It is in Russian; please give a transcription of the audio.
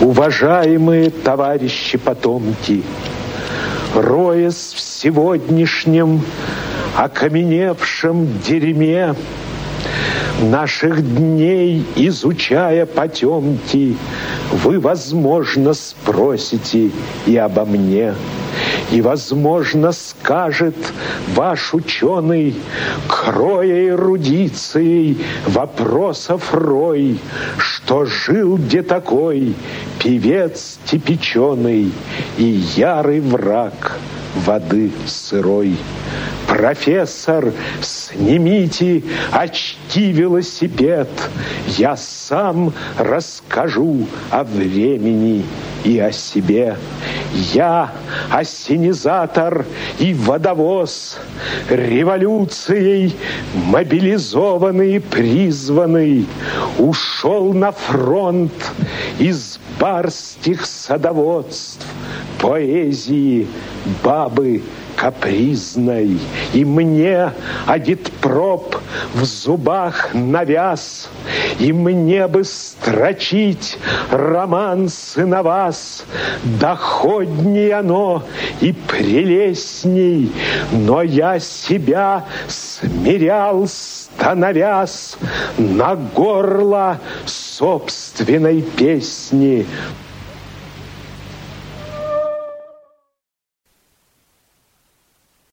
Уважаемые товарищи потомки, роясь в сегодняшнем окаменевшем дерьме, наших дней изучая потемки, вы, возможно, спросите и обо мне. И, возможно, скажет ваш ученый, кроя эрудицией вопросов рой, что жил где такой певец типиченый и ярый враг воды сырой. Профессор, снимите очки велосипед. Я сам расскажу о времени и о себе. Я осенизатор и водовоз, революцией мобилизованный и призванный, ушел на фронт из барских садоводств, поэзии бабы капризной, И мне агитпроп в зубах навяз, И мне бы строчить романсы на вас, Доходней оно и прелестней, Но я себя смирял становясь на горло собственной песни